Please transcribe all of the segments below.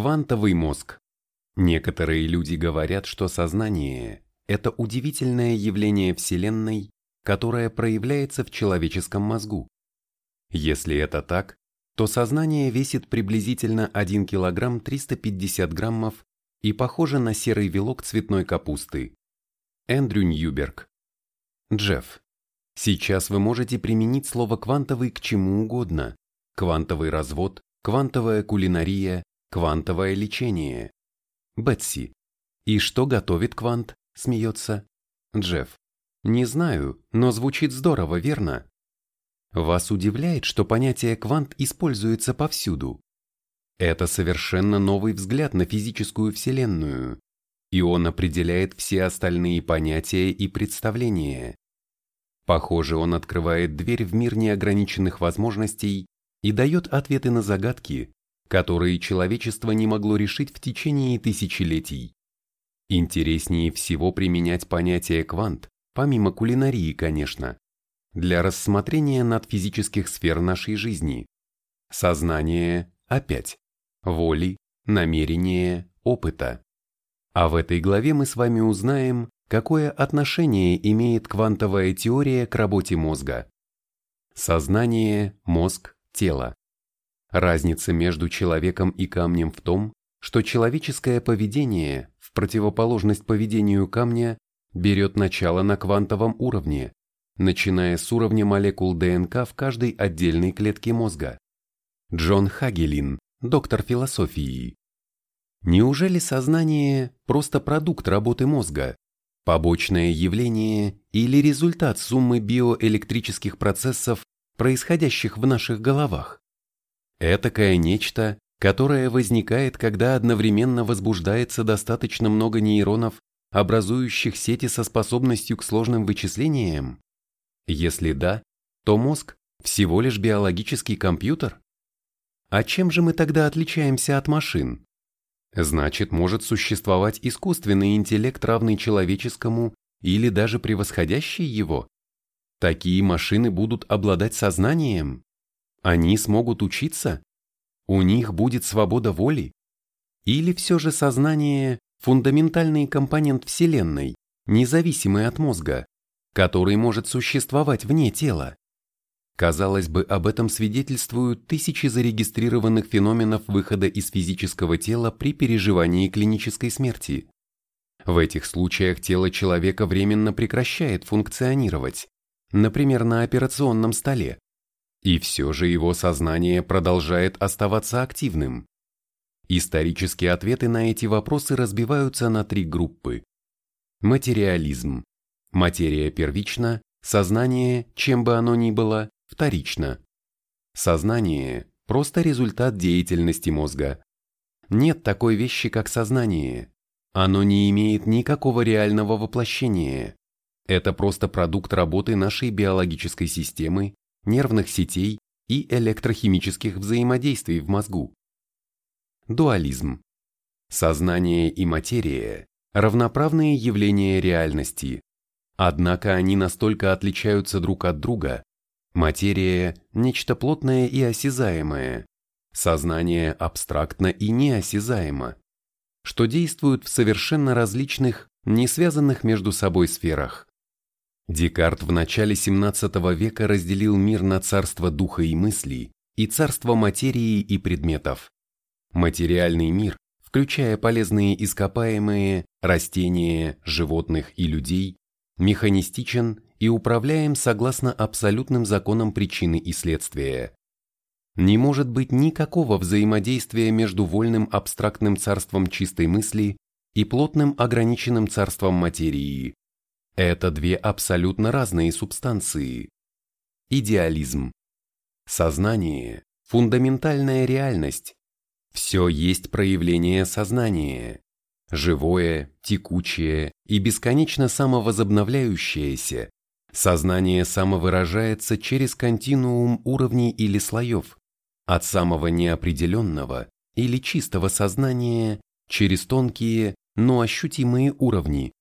Квантовый мозг. Некоторые люди говорят, что сознание – это удивительное явление Вселенной, которое проявляется в человеческом мозгу. Если это так, то сознание весит приблизительно 1 кг 350 граммов и похоже на серый вилок цветной капусты. Эндрю Ньюберг. Джефф. Сейчас вы можете применить слово «квантовый» к чему угодно. Квантовый развод, квантовая кулинария, квантовое лечение. Бетси. И что готовит квант? Смеется. Джефф. Не знаю, но звучит здорово, верно? Вас удивляет, что понятие квант используется повсюду. Это совершенно новый взгляд на физическую Вселенную, и он определяет все остальные понятия и представления. Похоже, он открывает дверь в мир неограниченных возможностей и дает ответы на загадки, которые человечество не могло решить в течение тысячелетий. Интереснее всего применять понятие квант, помимо кулинарии, конечно, для рассмотрения надфизических сфер нашей жизни. Сознание, опять, воли, намерения, опыта. А в этой главе мы с вами узнаем, какое отношение имеет квантовая теория к работе мозга. Сознание, мозг, тело. Разница между человеком и камнем в том, что человеческое поведение, в противоположность поведению камня, берет начало на квантовом уровне, начиная с уровня молекул ДНК в каждой отдельной клетке мозга. Джон Хагелин, доктор философии. Неужели сознание – просто продукт работы мозга, побочное явление или результат суммы биоэлектрических процессов, происходящих в наших головах? Этакое нечто, которое возникает, когда одновременно возбуждается достаточно много нейронов, образующих сети со способностью к сложным вычислениям? Если да, то мозг – всего лишь биологический компьютер? А чем же мы тогда отличаемся от машин? Значит, может существовать искусственный интеллект, равный человеческому или даже превосходящий его? Такие машины будут обладать сознанием? Они смогут учиться? У них будет свобода воли? Или все же сознание – фундаментальный компонент Вселенной, независимый от мозга, который может существовать вне тела? Казалось бы, об этом свидетельствуют тысячи зарегистрированных феноменов выхода из физического тела при переживании клинической смерти. В этих случаях тело человека временно прекращает функционировать, например, на операционном столе, и все же его сознание продолжает оставаться активным. Исторические ответы на эти вопросы разбиваются на три группы. Материализм. Материя первична, сознание, чем бы оно ни было, вторично. Сознание – просто результат деятельности мозга. Нет такой вещи, как сознание. Оно не имеет никакого реального воплощения. Это просто продукт работы нашей биологической системы нервных сетей и электрохимических взаимодействий в мозгу. Дуализм. Сознание и материя – равноправные явления реальности, однако они настолько отличаются друг от друга. Материя – нечто плотное и осязаемое, сознание абстрактно и неосязаемо, что действуют в совершенно различных, не связанных между собой сферах. Декарт в начале 17 века разделил мир на царство духа и мысли и царство материи и предметов. Материальный мир, включая полезные ископаемые, растения, животных и людей, механистичен и управляем согласно абсолютным законам причины и следствия. Не может быть никакого взаимодействия между вольным абстрактным царством чистой мысли и плотным ограниченным царством материи, это две абсолютно разные субстанции. Идеализм. Сознание – фундаментальная реальность. Все есть проявление сознания. Живое, текучее и бесконечно самовозобновляющееся. Сознание самовыражается через континуум уровней или слоев, от самого неопределенного или чистого сознания через тонкие, но ощутимые уровни,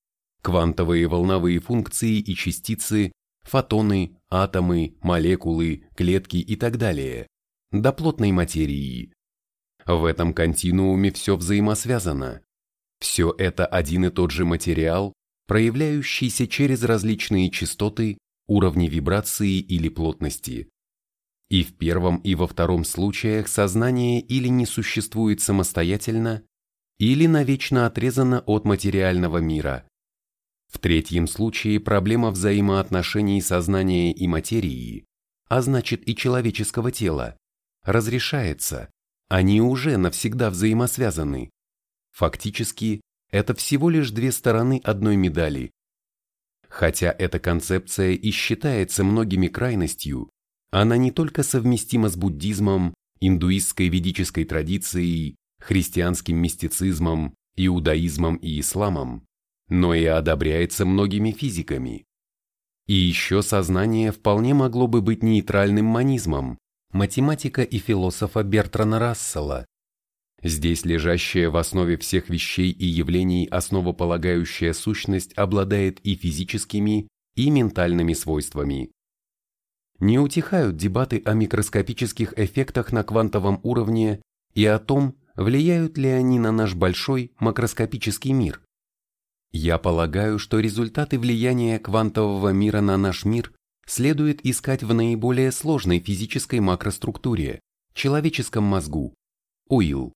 квантовые волновые функции и частицы, фотоны, атомы, молекулы, клетки и так далее, до плотной материи. В этом континууме все взаимосвязано. Все это один и тот же материал, проявляющийся через различные частоты, уровни вибрации или плотности. И в первом и во втором случаях сознание или не существует самостоятельно, или навечно отрезано от материального мира. В третьем случае проблема взаимоотношений сознания и материи, а значит и человеческого тела, разрешается, они уже навсегда взаимосвязаны. Фактически, это всего лишь две стороны одной медали. Хотя эта концепция и считается многими крайностью, она не только совместима с буддизмом, индуистской ведической традицией, христианским мистицизмом, иудаизмом и исламом, но и одобряется многими физиками. И еще сознание вполне могло бы быть нейтральным монизмом, математика и философа Бертрана Рассела. Здесь лежащая в основе всех вещей и явлений основополагающая сущность обладает и физическими, и ментальными свойствами. Не утихают дебаты о микроскопических эффектах на квантовом уровне и о том, влияют ли они на наш большой макроскопический мир. Я полагаю, что результаты влияния квантового мира на наш мир следует искать в наиболее сложной физической макроструктуре – человеческом мозгу – УИЛ.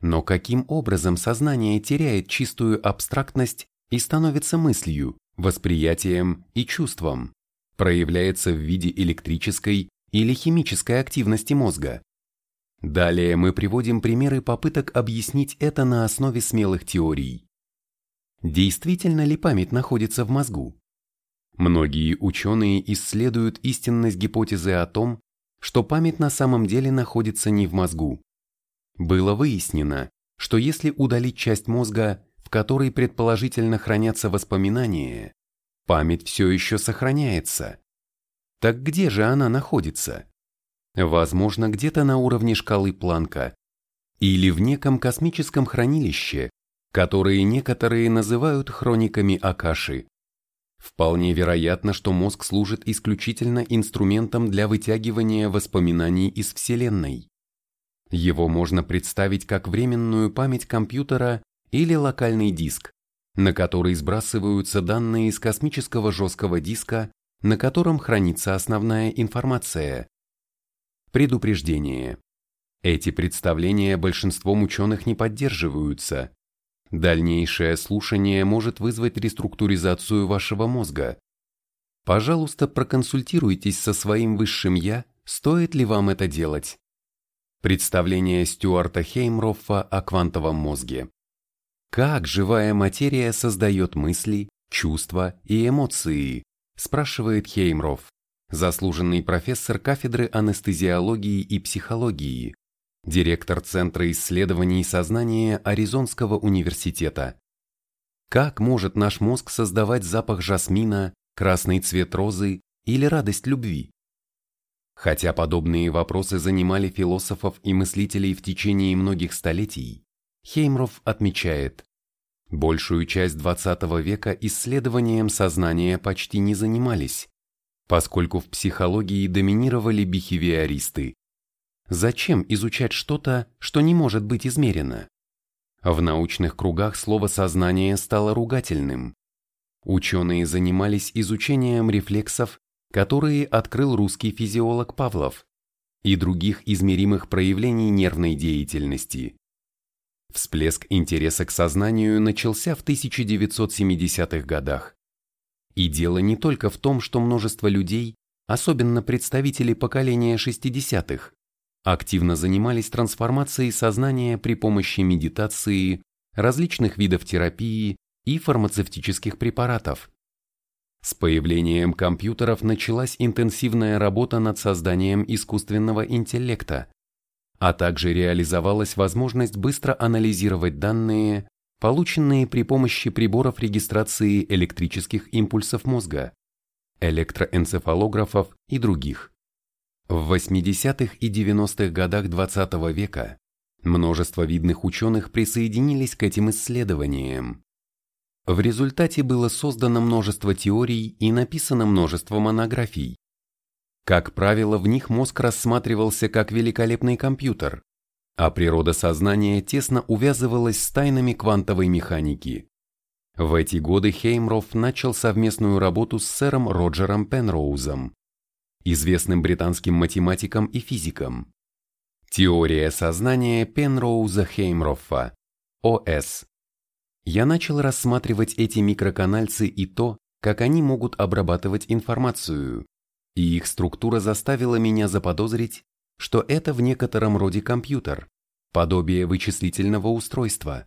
Но каким образом сознание теряет чистую абстрактность и становится мыслью, восприятием и чувством, проявляется в виде электрической или химической активности мозга? Далее мы приводим примеры попыток объяснить это на основе смелых теорий. Действительно ли память находится в мозгу? Многие ученые исследуют истинность гипотезы о том, что память на самом деле находится не в мозгу. Было выяснено, что если удалить часть мозга, в которой предположительно хранятся воспоминания, память все еще сохраняется. Так где же она находится? Возможно, где-то на уровне шкалы Планка или в неком космическом хранилище, которые некоторые называют хрониками Акаши. Вполне вероятно, что мозг служит исключительно инструментом для вытягивания воспоминаний из Вселенной. Его можно представить как временную память компьютера или локальный диск, на который сбрасываются данные из космического жесткого диска, на котором хранится основная информация. Предупреждение. Эти представления большинством ученых не поддерживаются, Дальнейшее слушание может вызвать реструктуризацию вашего мозга. Пожалуйста, проконсультируйтесь со своим высшим «я», стоит ли вам это делать. Представление Стюарта Хеймроффа о квантовом мозге. Как живая материя создает мысли, чувства и эмоции, спрашивает Хеймрофф, заслуженный профессор кафедры анестезиологии и психологии, директор Центра исследований сознания Аризонского университета. Как может наш мозг создавать запах жасмина, красный цвет розы или радость любви? Хотя подобные вопросы занимали философов и мыслителей в течение многих столетий, Хеймров отмечает, большую часть XX века исследованием сознания почти не занимались, поскольку в психологии доминировали бихевиористы, Зачем изучать что-то, что не может быть измерено? В научных кругах слово «сознание» стало ругательным. Ученые занимались изучением рефлексов, которые открыл русский физиолог Павлов, и других измеримых проявлений нервной деятельности. Всплеск интереса к сознанию начался в 1970-х годах. И дело не только в том, что множество людей, особенно представители поколения 60-х, активно занимались трансформацией сознания при помощи медитации, различных видов терапии и фармацевтических препаратов. С появлением компьютеров началась интенсивная работа над созданием искусственного интеллекта, а также реализовалась возможность быстро анализировать данные, полученные при помощи приборов регистрации электрических импульсов мозга, электроэнцефалографов и других. В 80-х и 90-х годах XX -го века множество видных ученых присоединились к этим исследованиям. В результате было создано множество теорий и написано множество монографий. Как правило, в них мозг рассматривался как великолепный компьютер, а природа сознания тесно увязывалась с тайнами квантовой механики. В эти годы Хеймроф начал совместную работу с сэром Роджером Пенроузом, известным британским математиком и физиком. Теория сознания Пенроуза Хеймроффа, ОС. Я начал рассматривать эти микроканальцы и то, как они могут обрабатывать информацию, и их структура заставила меня заподозрить, что это в некотором роде компьютер, подобие вычислительного устройства.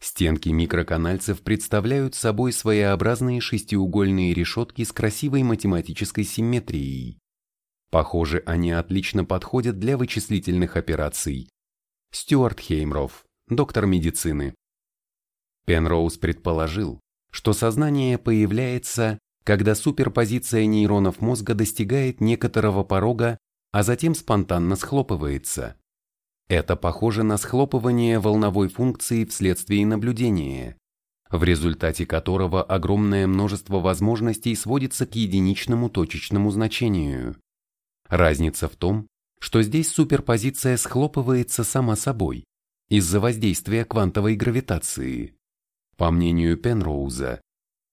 Стенки микроканальцев представляют собой своеобразные шестиугольные решетки с красивой математической симметрией. Похоже, они отлично подходят для вычислительных операций. Стюарт Хеймров, доктор медицины. Пенроуз предположил, что сознание появляется, когда суперпозиция нейронов мозга достигает некоторого порога, а затем спонтанно схлопывается. Это похоже на схлопывание волновой функции вследствие наблюдения, в результате которого огромное множество возможностей сводится к единичному точечному значению. Разница в том, что здесь суперпозиция схлопывается сама собой из-за воздействия квантовой гравитации. По мнению Пенроуза,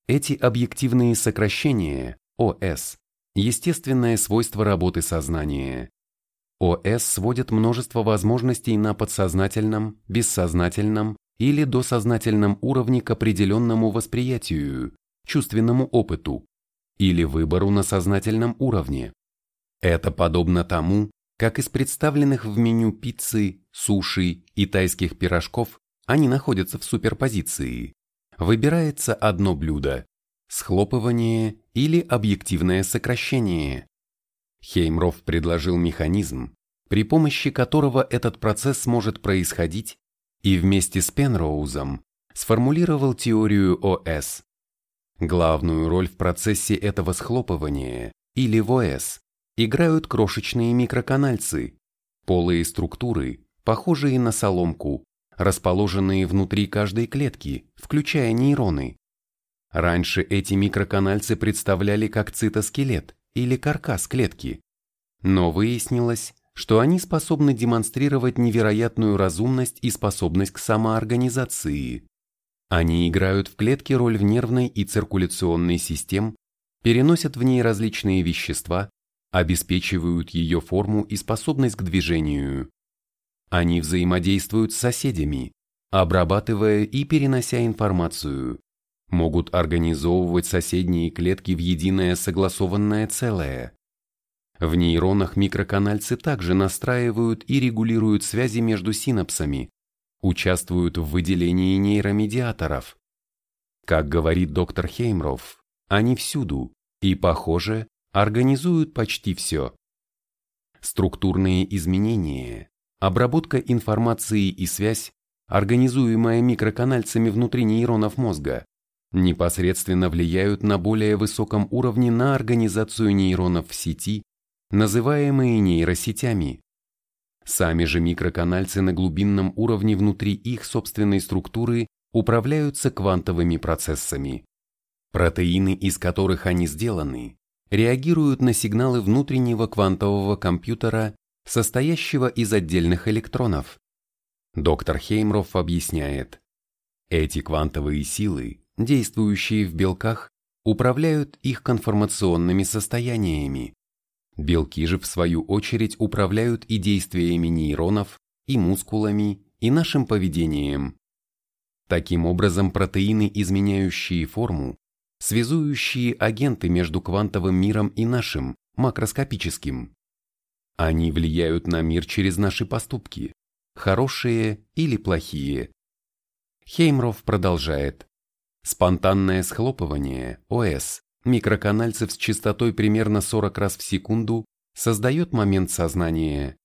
эти объективные сокращения, ОС, естественное свойство работы сознания. ОС сводит множество возможностей на подсознательном, бессознательном или досознательном уровне к определенному восприятию, чувственному опыту или выбору на сознательном уровне. Это подобно тому, как из представленных в меню пиццы, суши и тайских пирожков они находятся в суперпозиции. Выбирается одно блюдо – схлопывание или объективное сокращение. Хеймров предложил механизм, при помощи которого этот процесс может происходить, и вместе с Пенроузом сформулировал теорию ОС. Главную роль в процессе этого схлопывания, или ОС, играют крошечные микроканальцы, полые структуры, похожие на соломку, расположенные внутри каждой клетки, включая нейроны. Раньше эти микроканальцы представляли как цитоскелет или каркас клетки, но выяснилось, что они способны демонстрировать невероятную разумность и способность к самоорганизации. Они играют в клетке роль в нервной и циркуляционной систем, переносят в ней различные вещества, обеспечивают ее форму и способность к движению. Они взаимодействуют с соседями, обрабатывая и перенося информацию, могут организовывать соседние клетки в единое согласованное целое. В нейронах микроканальцы также настраивают и регулируют связи между синапсами, участвуют в выделении нейромедиаторов. Как говорит доктор Хеймров, они всюду и, похоже, организуют почти все. Структурные изменения, обработка информации и связь, организуемая микроканальцами внутри нейронов мозга, непосредственно влияют на более высоком уровне на организацию нейронов в сети, называемые нейросетями. Сами же микроканальцы на глубинном уровне внутри их собственной структуры управляются квантовыми процессами. Протеины, из которых они сделаны, реагируют на сигналы внутреннего квантового компьютера, состоящего из отдельных электронов. Доктор Хеймроф объясняет, эти квантовые силы, действующие в белках, управляют их конформационными состояниями. Белки же в свою очередь управляют и действиями нейронов, и мускулами, и нашим поведением. Таким образом, протеины, изменяющие форму, связующие агенты между квантовым миром и нашим, макроскопическим. Они влияют на мир через наши поступки, хорошие или плохие. Хеймров продолжает. Спонтанное схлопывание, ОС, микроканальцев с частотой примерно 40 раз в секунду, создает момент сознания.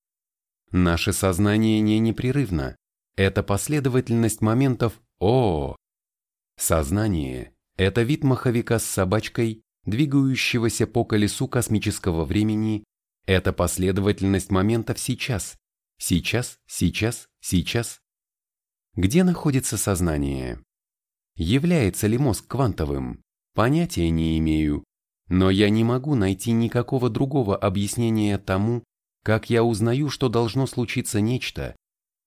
Наше сознание не непрерывно. Это последовательность моментов «О». Сознание это вид маховика с собачкой, двигающегося по колесу космического времени. Это последовательность моментов сейчас. Сейчас, сейчас, сейчас. Где находится сознание? Является ли мозг квантовым? Понятия не имею. Но я не могу найти никакого другого объяснения тому, как я узнаю, что должно случиться нечто,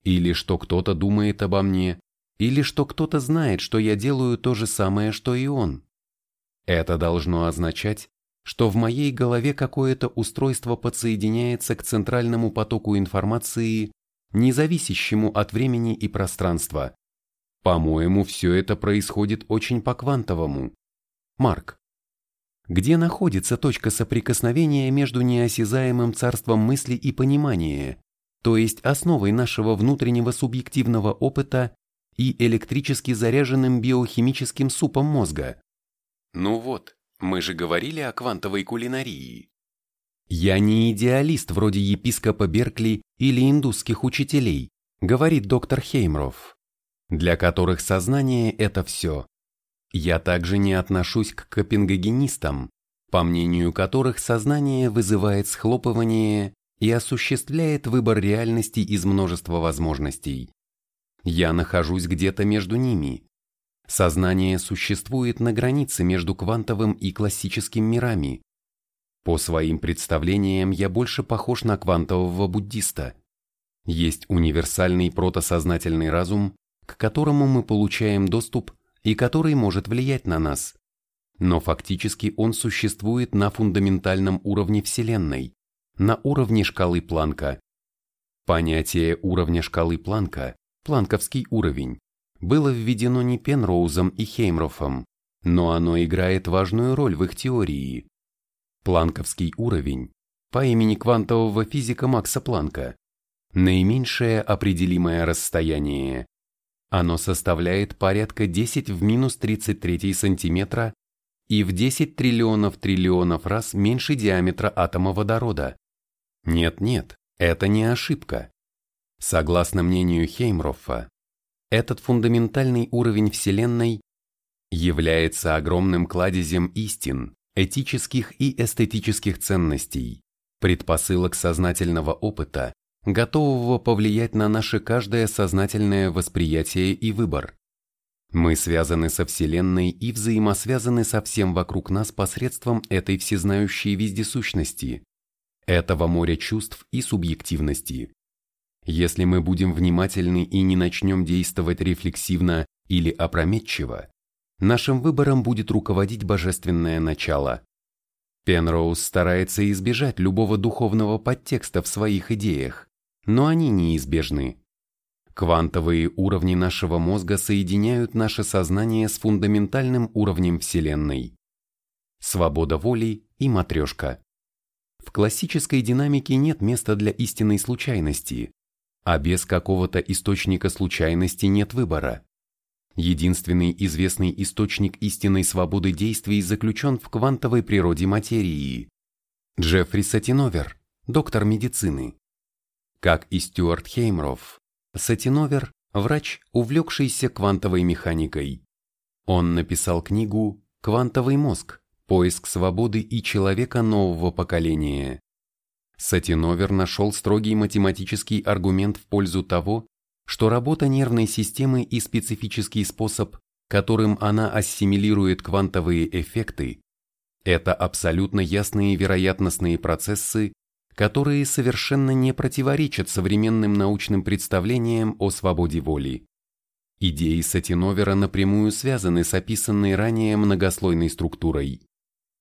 или что кто-то думает обо мне, или что кто-то знает, что я делаю то же самое, что и он. Это должно означать, что в моей голове какое-то устройство подсоединяется к центральному потоку информации, не зависящему от времени и пространства. По-моему, все это происходит очень по-квантовому. Марк. Где находится точка соприкосновения между неосязаемым царством мысли и понимания, то есть основой нашего внутреннего субъективного опыта и электрически заряженным биохимическим супом мозга? Ну вот, мы же говорили о квантовой кулинарии. Я не идеалист вроде епископа Беркли или индусских учителей, говорит доктор Хеймров, для которых сознание – это все. Я также не отношусь к копенгагенистам, по мнению которых сознание вызывает схлопывание и осуществляет выбор реальности из множества возможностей. Я нахожусь где-то между ними. Сознание существует на границе между квантовым и классическим мирами. По своим представлениям я больше похож на квантового буддиста. Есть универсальный протосознательный разум, к которому мы получаем доступ и который может влиять на нас. Но фактически он существует на фундаментальном уровне Вселенной, на уровне шкалы Планка. Понятие уровня шкалы Планка, планковский уровень, было введено не Пенроузом и Хеймрофом, но оно играет важную роль в их теории. Планковский уровень, по имени квантового физика Макса Планка, наименьшее определимое расстояние. Оно составляет порядка 10 в минус 33 сантиметра и в 10 триллионов триллионов раз меньше диаметра атома водорода. Нет-нет, это не ошибка. Согласно мнению Хеймроффа, этот фундаментальный уровень Вселенной является огромным кладезем истин, этических и эстетических ценностей, предпосылок сознательного опыта, готового повлиять на наше каждое сознательное восприятие и выбор. Мы связаны со Вселенной и взаимосвязаны со всем вокруг нас посредством этой всезнающей вездесущности, этого моря чувств и субъективности. Если мы будем внимательны и не начнем действовать рефлексивно или опрометчиво, нашим выбором будет руководить божественное начало. Пенроуз старается избежать любого духовного подтекста в своих идеях, но они неизбежны. Квантовые уровни нашего мозга соединяют наше сознание с фундаментальным уровнем Вселенной. Свобода воли и матрешка. В классической динамике нет места для истинной случайности, а без какого-то источника случайности нет выбора. Единственный известный источник истинной свободы действий заключен в квантовой природе материи. Джеффри Сатиновер, доктор медицины. Как и Стюарт Хеймров, Сатиновер – врач, увлекшийся квантовой механикой. Он написал книгу «Квантовый мозг. Поиск свободы и человека нового поколения». Сатиновер нашел строгий математический аргумент в пользу того, что работа нервной системы и специфический способ, которым она ассимилирует квантовые эффекты, это абсолютно ясные вероятностные процессы, которые совершенно не противоречат современным научным представлениям о свободе воли. Идеи Сатиновера напрямую связаны с описанной ранее многослойной структурой.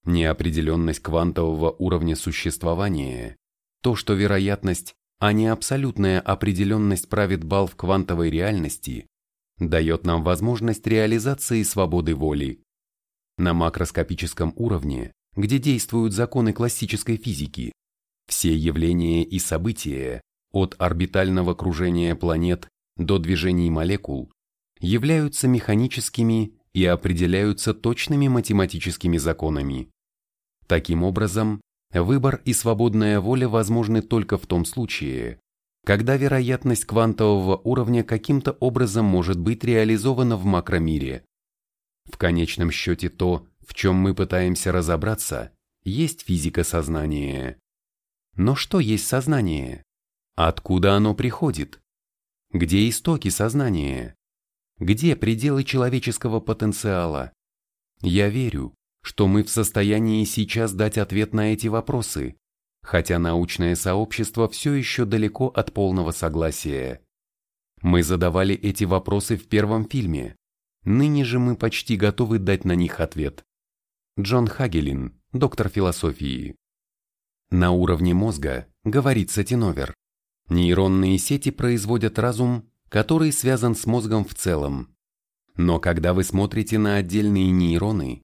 Неопределенность квантового уровня существования то, что вероятность, а не абсолютная определенность правит бал в квантовой реальности, дает нам возможность реализации свободы воли. На макроскопическом уровне, где действуют законы классической физики, все явления и события, от орбитального кружения планет до движений молекул, являются механическими и определяются точными математическими законами. Таким образом, Выбор и свободная воля возможны только в том случае, когда вероятность квантового уровня каким-то образом может быть реализована в макромире. В конечном счете то, в чем мы пытаемся разобраться, есть физика сознания. Но что есть сознание? Откуда оно приходит? Где истоки сознания? Где пределы человеческого потенциала? Я верю, что мы в состоянии сейчас дать ответ на эти вопросы, хотя научное сообщество все еще далеко от полного согласия. Мы задавали эти вопросы в первом фильме. Ныне же мы почти готовы дать на них ответ. Джон Хагелин, доктор философии. На уровне мозга, говорит Сатиновер, нейронные сети производят разум, который связан с мозгом в целом. Но когда вы смотрите на отдельные нейроны,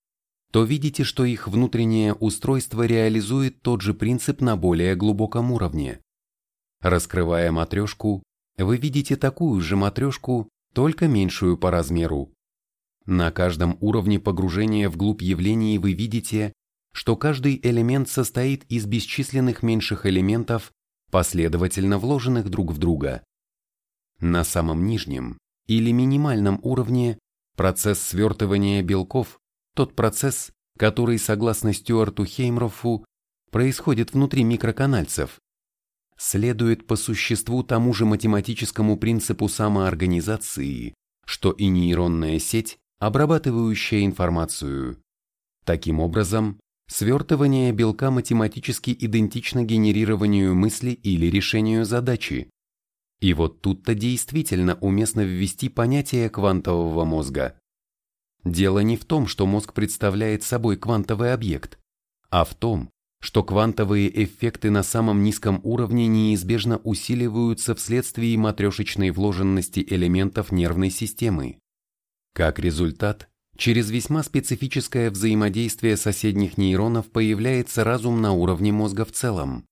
то видите, что их внутреннее устройство реализует тот же принцип на более глубоком уровне. Раскрывая матрешку, вы видите такую же матрешку, только меньшую по размеру. На каждом уровне погружения вглубь явлений вы видите, что каждый элемент состоит из бесчисленных меньших элементов, последовательно вложенных друг в друга. На самом нижнем или минимальном уровне процесс свертывания белков, тот процесс, который, согласно Стюарту Хеймрофу, происходит внутри микроканальцев, следует по существу тому же математическому принципу самоорганизации, что и нейронная сеть, обрабатывающая информацию. Таким образом, свертывание белка математически идентично генерированию мысли или решению задачи. И вот тут-то действительно уместно ввести понятие квантового мозга. Дело не в том, что мозг представляет собой квантовый объект, а в том, что квантовые эффекты на самом низком уровне неизбежно усиливаются вследствие матрешечной вложенности элементов нервной системы. Как результат, через весьма специфическое взаимодействие соседних нейронов появляется разум на уровне мозга в целом.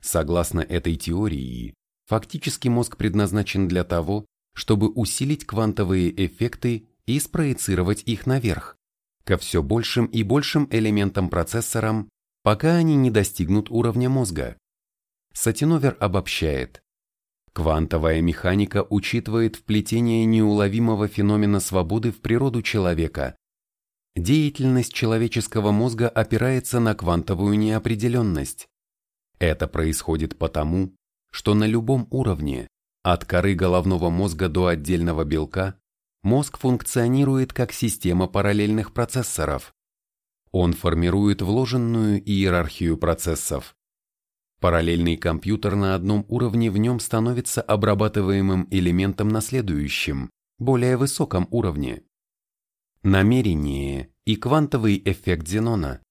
Согласно этой теории, фактически мозг предназначен для того, чтобы усилить квантовые эффекты и спроецировать их наверх, ко все большим и большим элементам-процессорам, пока они не достигнут уровня мозга. Сатиновер обобщает. Квантовая механика учитывает вплетение неуловимого феномена свободы в природу человека. Деятельность человеческого мозга опирается на квантовую неопределенность. Это происходит потому, что на любом уровне, от коры головного мозга до отдельного белка, мозг функционирует как система параллельных процессоров. Он формирует вложенную иерархию процессов. Параллельный компьютер на одном уровне в нем становится обрабатываемым элементом на следующем, более высоком уровне. Намерение и квантовый эффект Зенона.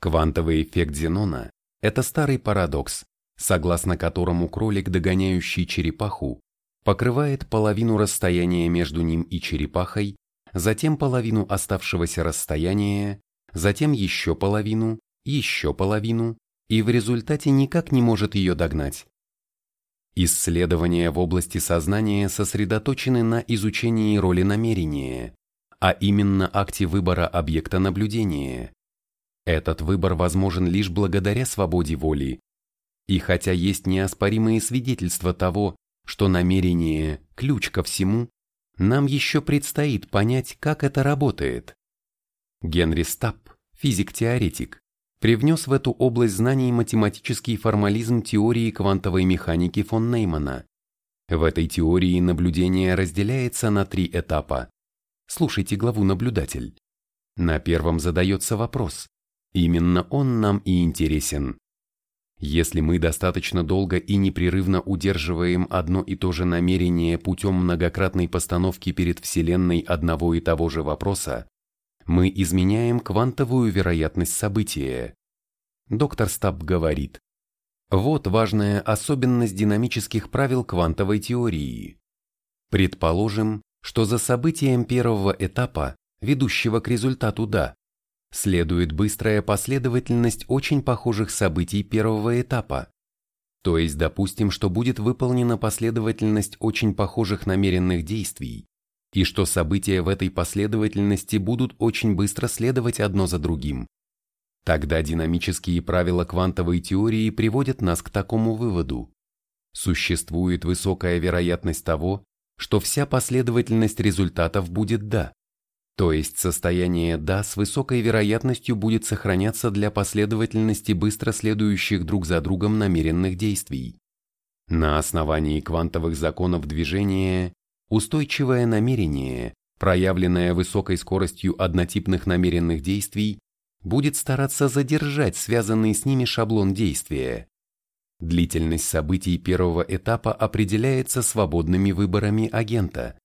Квантовый эффект Зенона – это старый парадокс, согласно которому кролик, догоняющий черепаху, покрывает половину расстояния между ним и черепахой, затем половину оставшегося расстояния затем еще половину, еще половину, и в результате никак не может ее догнать. Исследования в области сознания сосредоточены на изучении роли намерения, а именно акте выбора объекта наблюдения. Этот выбор возможен лишь благодаря свободе воли. И хотя есть неоспоримые свидетельства того, что намерение – ключ ко всему, нам еще предстоит понять, как это работает. Генри Стапп, физик-теоретик, привнес в эту область знаний математический формализм теории квантовой механики фон Неймана. В этой теории наблюдение разделяется на три этапа. Слушайте главу «Наблюдатель». На первом задается вопрос. Именно он нам и интересен. Если мы достаточно долго и непрерывно удерживаем одно и то же намерение путем многократной постановки перед Вселенной одного и того же вопроса, мы изменяем квантовую вероятность события. Доктор Стаб говорит, вот важная особенность динамических правил квантовой теории. Предположим, что за событием первого этапа, ведущего к результату «да», следует быстрая последовательность очень похожих событий первого этапа. То есть допустим, что будет выполнена последовательность очень похожих намеренных действий, и что события в этой последовательности будут очень быстро следовать одно за другим. Тогда динамические правила квантовой теории приводят нас к такому выводу. Существует высокая вероятность того, что вся последовательность результатов будет «да», то есть состояние «да» с высокой вероятностью будет сохраняться для последовательности быстро следующих друг за другом намеренных действий. На основании квантовых законов движения Устойчивое намерение, проявленное высокой скоростью однотипных намеренных действий, будет стараться задержать связанный с ними шаблон действия. Длительность событий первого этапа определяется свободными выборами агента.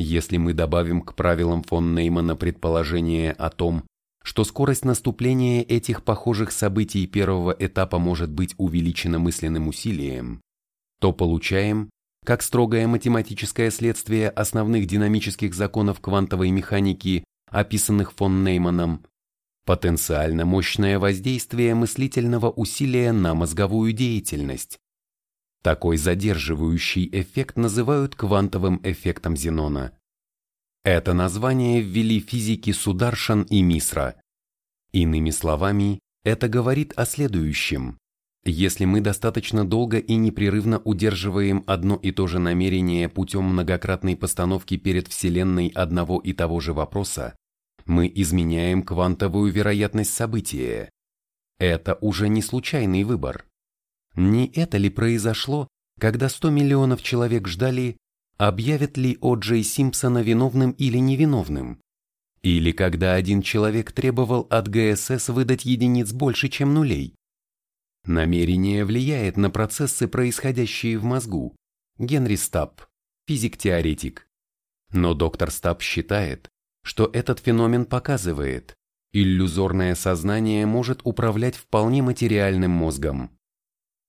Если мы добавим к правилам фон Неймана предположение о том, что скорость наступления этих похожих событий первого этапа может быть увеличена мысленным усилием, то получаем, как строгое математическое следствие основных динамических законов квантовой механики, описанных фон Нейманом, потенциально мощное воздействие мыслительного усилия на мозговую деятельность. Такой задерживающий эффект называют квантовым эффектом Зенона. Это название ввели физики Сударшан и Мисра. Иными словами, это говорит о следующем. Если мы достаточно долго и непрерывно удерживаем одно и то же намерение путем многократной постановки перед Вселенной одного и того же вопроса, мы изменяем квантовую вероятность события. Это уже не случайный выбор. Не это ли произошло, когда 100 миллионов человек ждали, объявят ли О. Джей Симпсона виновным или невиновным? Или когда один человек требовал от ГСС выдать единиц больше, чем нулей? Намерение влияет на процессы, происходящие в мозгу. Генри Стабб, физик-теоретик. Но доктор Стабб считает, что этот феномен показывает, иллюзорное сознание может управлять вполне материальным мозгом.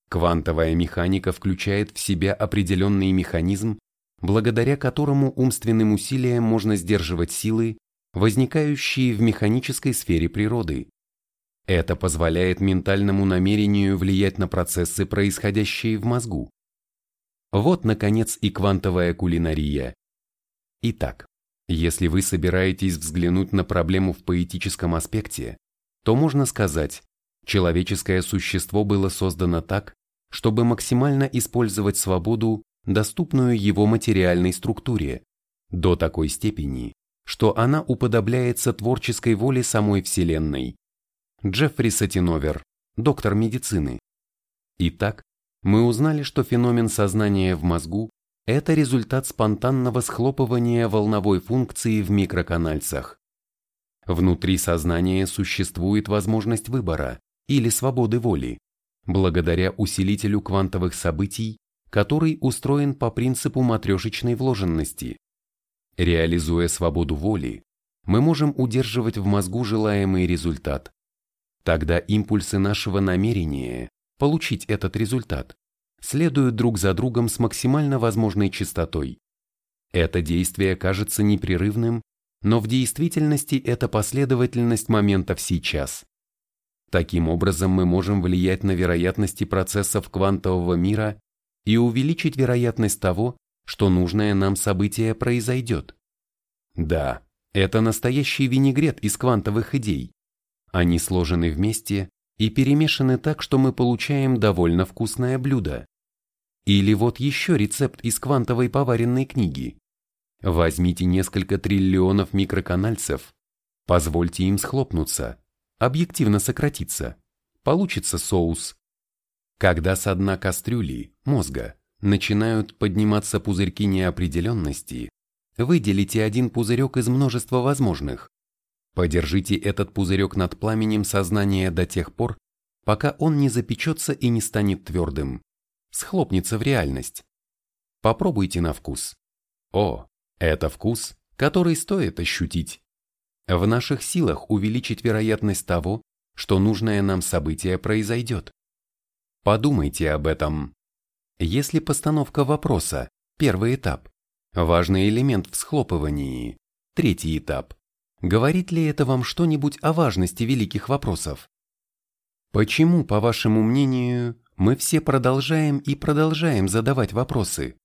Квантовая механика включает в себя определенный механизм, благодаря которому умственным усилиям можно сдерживать силы, возникающие в механической сфере природы. Это позволяет ментальному намерению влиять на процессы, происходящие в мозгу. Вот, наконец, и квантовая кулинария. Итак, если вы собираетесь взглянуть на проблему в поэтическом аспекте, то можно сказать, человеческое существо было создано так, чтобы максимально использовать свободу, доступную его материальной структуре, до такой степени, что она уподобляется творческой воле самой Вселенной. Джеффри Сатиновер, доктор медицины. Итак, мы узнали, что феномен сознания в мозгу – это результат спонтанного схлопывания волновой функции в микроканальцах. Внутри сознания существует возможность выбора или свободы воли, благодаря усилителю квантовых событий, который устроен по принципу матрешечной вложенности. Реализуя свободу воли, мы можем удерживать в мозгу желаемый результат, Тогда импульсы нашего намерения получить этот результат следуют друг за другом с максимально возможной частотой. Это действие кажется непрерывным, но в действительности это последовательность моментов сейчас. Таким образом мы можем влиять на вероятности процессов квантового мира и увеличить вероятность того, что нужное нам событие произойдет. Да, это настоящий винегрет из квантовых идей, они сложены вместе и перемешаны так, что мы получаем довольно вкусное блюдо. Или вот еще рецепт из квантовой поваренной книги. Возьмите несколько триллионов микроканальцев, позвольте им схлопнуться, объективно сократиться. Получится соус. Когда со дна кастрюли, мозга, начинают подниматься пузырьки неопределенности, выделите один пузырек из множества возможных, Подержите этот пузырек над пламенем сознания до тех пор, пока он не запечется и не станет твердым. Схлопнется в реальность. Попробуйте на вкус. О, это вкус, который стоит ощутить. В наших силах увеличить вероятность того, что нужное нам событие произойдет. Подумайте об этом. Если постановка вопроса, первый этап, важный элемент в схлопывании, третий этап, Говорит ли это вам что-нибудь о важности великих вопросов? Почему, по вашему мнению, мы все продолжаем и продолжаем задавать вопросы?